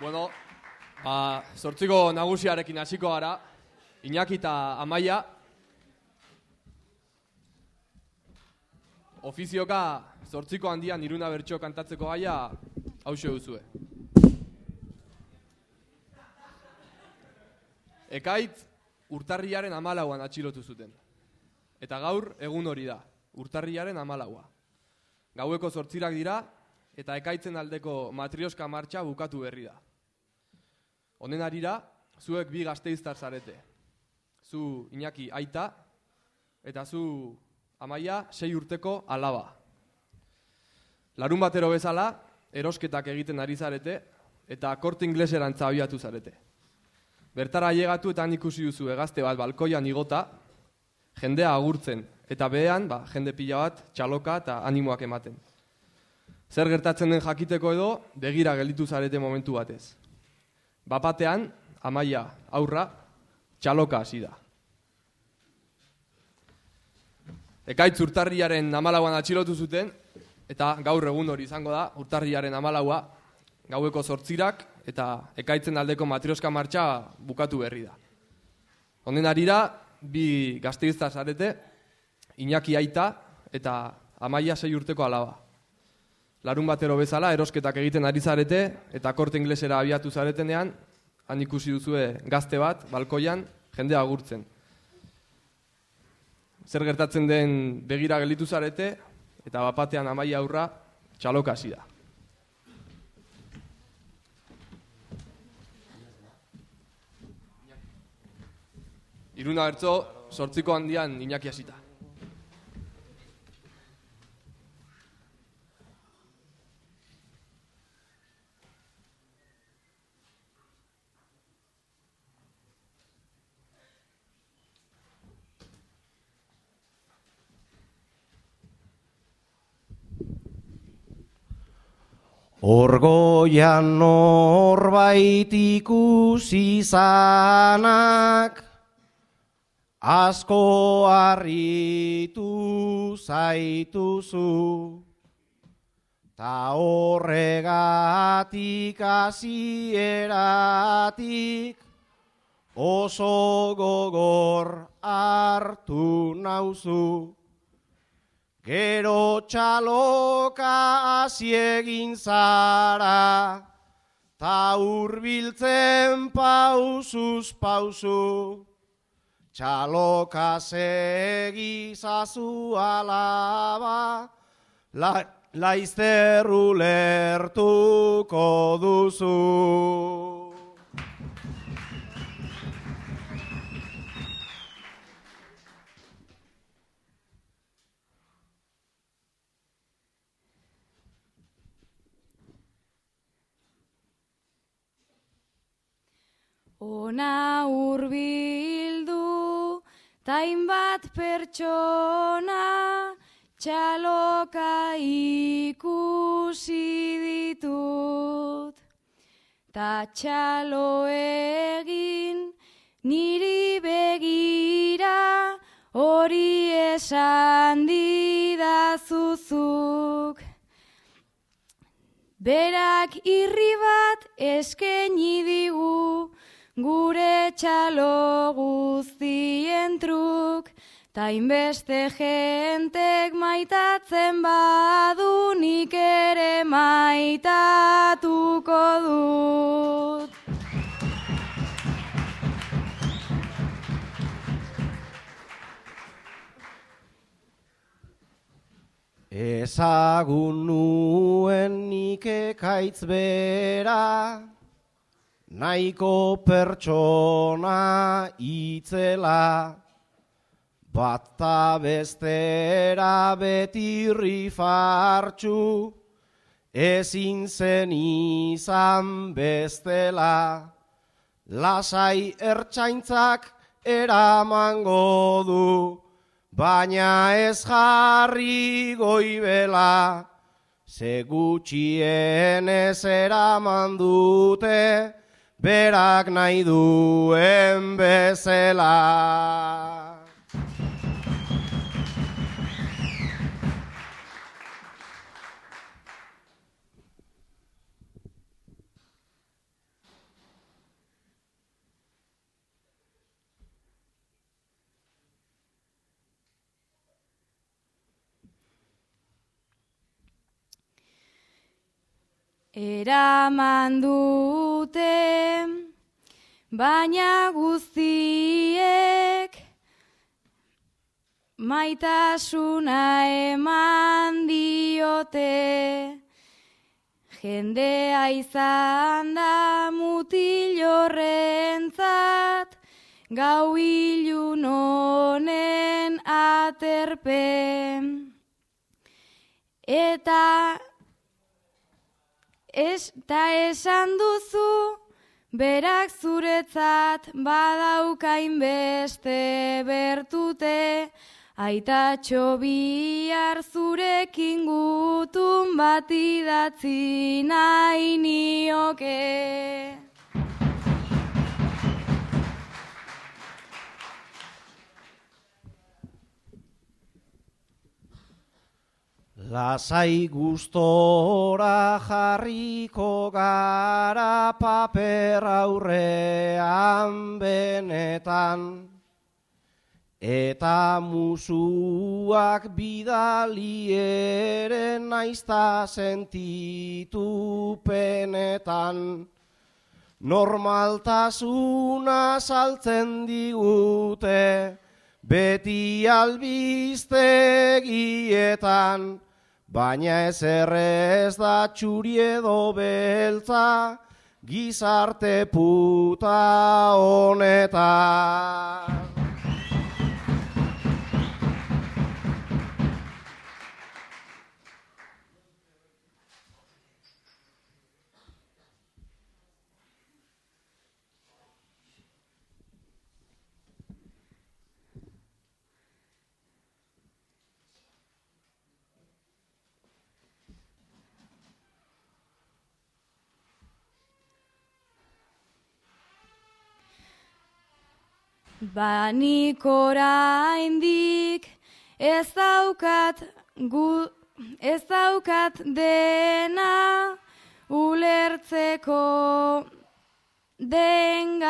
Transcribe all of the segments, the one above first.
Bueno, ba, sortziko nagusiarekin hasiko gara, Iñaki eta Amaia. Ofizioka sortziko handian iruna bertso kantatzeko gaia hause duzue. Ekaitz urtarriaren amalauan atxilotu zuten. Eta gaur egun hori da, urtarriaren amalaua. Gaueko sortzirak dira, eta ekaitzen aldeko matrioska martxa bukatu berri da. Honen arira, zuek bi gazteiztar zarete. Zu Iñaki aita, eta zu amaia sei urteko alaba. Larun batero bezala, erosketak egiten ari zarete, eta korte ingleserantza abiatu zarete. Bertara llegatu eta han ikusi duzu egazte bat balkoian igota, jendea agurtzen, eta behean, ba, jende pila bat, txaloka eta animoak ematen. Zer gertatzen den jakiteko edo, begira gelditu zarete momentu batez. Bapatean, amaia, aurra, txaloka hasi da. Ekaitz urtarriaren amalauan atxilotu zuten, eta gaur egun hori izango da, urtarriaren amalaua, gaueko sortzirak, eta ekaitzen aldeko matrioska martxa bukatu berri da. Honen arira, bi gazteizta zarete, Iñaki aita eta amaia sei urteko alaba. Larun batero bezala, erosketak egiten ari zarete, eta korte inglesera abiatu zaretenean, han ikusi duzue gazte bat, balkoian, jende agurtzen. Zer gertatzen den begira gelditu zarete, eta bapatean amaia aurra txaloka hasi da. Iruna bertzo, sortziko handian Iñaki hasita. Orgoian norbait ikusi zanak, asko harritu zaituzu, ta horregatik hasieratik oso gogor hartu nauzu. Gero txaloka aziegin zara, ta urbiltzen pausuz pausu, txaloka segizazu alaba, la, laizterru lertuko duzu. Ona hurbildu tain bat pertsona txaloka ikusi ditut. Ta txalo egin niri begira hori esan didazuzuk. Berak irri bat eskaini digu, gure txalo guztien truk, ta inbeste jentek maitatzen badu nik ere maitatuko dut. Ezagun nuen nik ekaitz bera, nahiko pertsona itzela, bata bestera betirri fartxu, ezin zen izan bestela, lasai ertsaintzak eramango du, baina ez jarri goibela, ze gutxien ez eraman dute, berak nahi duen bezela. Eramandu dute, baina guztiek maitasuna eman diote. Jendea izan da mutilorrentzat, gau ilun honen aterpe. Eta ez, ta esan duzu, berak zuretzat badaukain beste bertute, Aita txobiar zurekin gutun bat idatzi nahi nioke. Lasai gustora jarriko gara paper aurrean benetan. Eta musuak bidali ere naizta sentitu penetan. Normaltasuna saltzen digute beti albiztegietan baina ez errez da txuri edo beltza, gizarte puta Banik oraindik ez daukat gu, ez daukat dena ulertzeko dengakoan.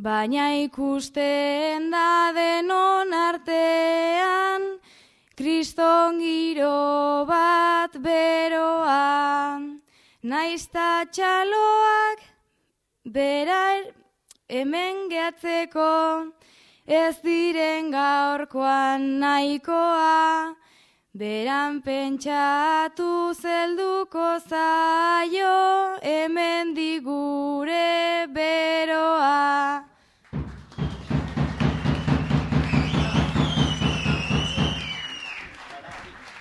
Baina ikusten da denon artean, kriston giro bat beroan. Naizta txaloak Bera hemen gehatzeko ez diren gaurkoan nahikoa, beran pentsatu zelduko zaio hemen digure beroa.